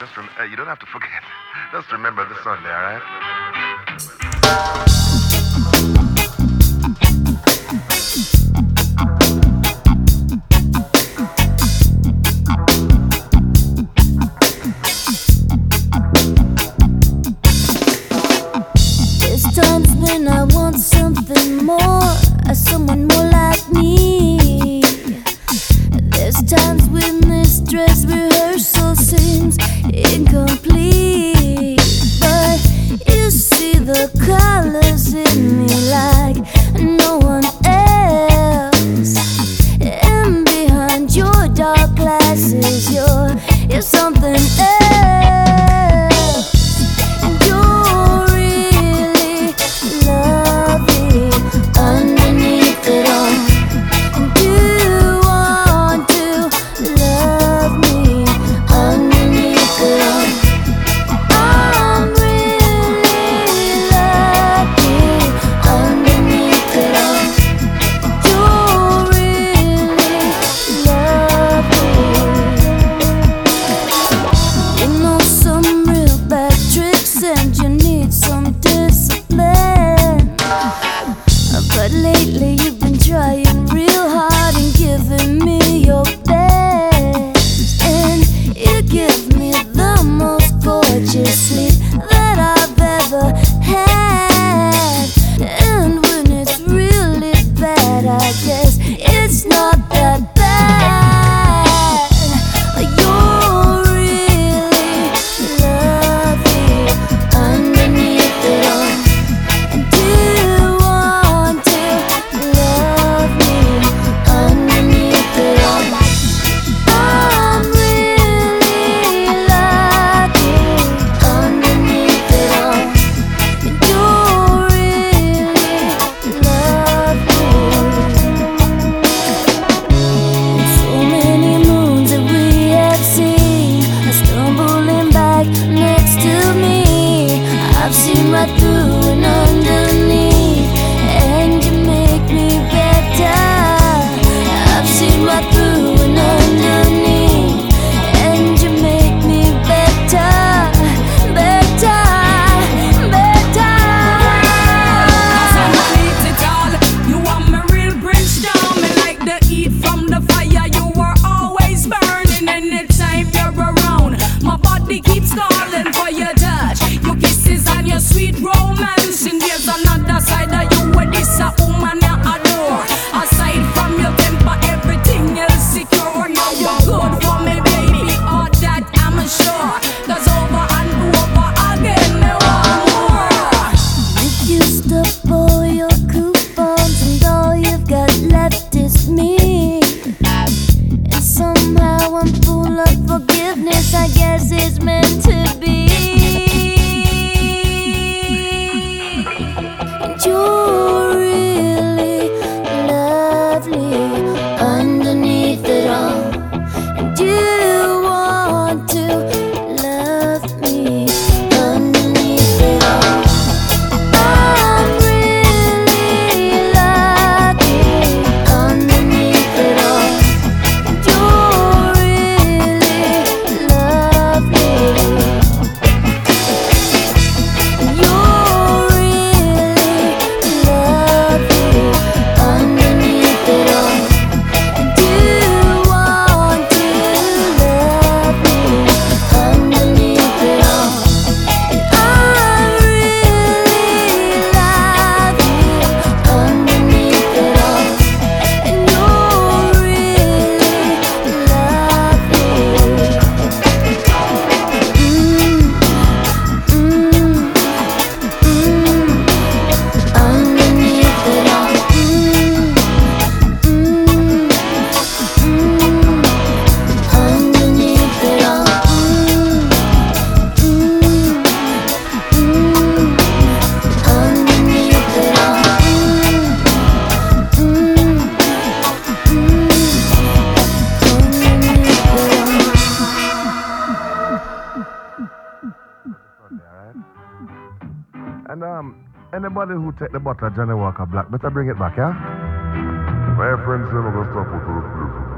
Just rem- uh, you don't have to forget. Just remember this Sunday, all right? But lately you've been trying batu Roll And um, anybody who take the bottle of Johnnie Walker Black, better bring it back, yeah? My friend the stuff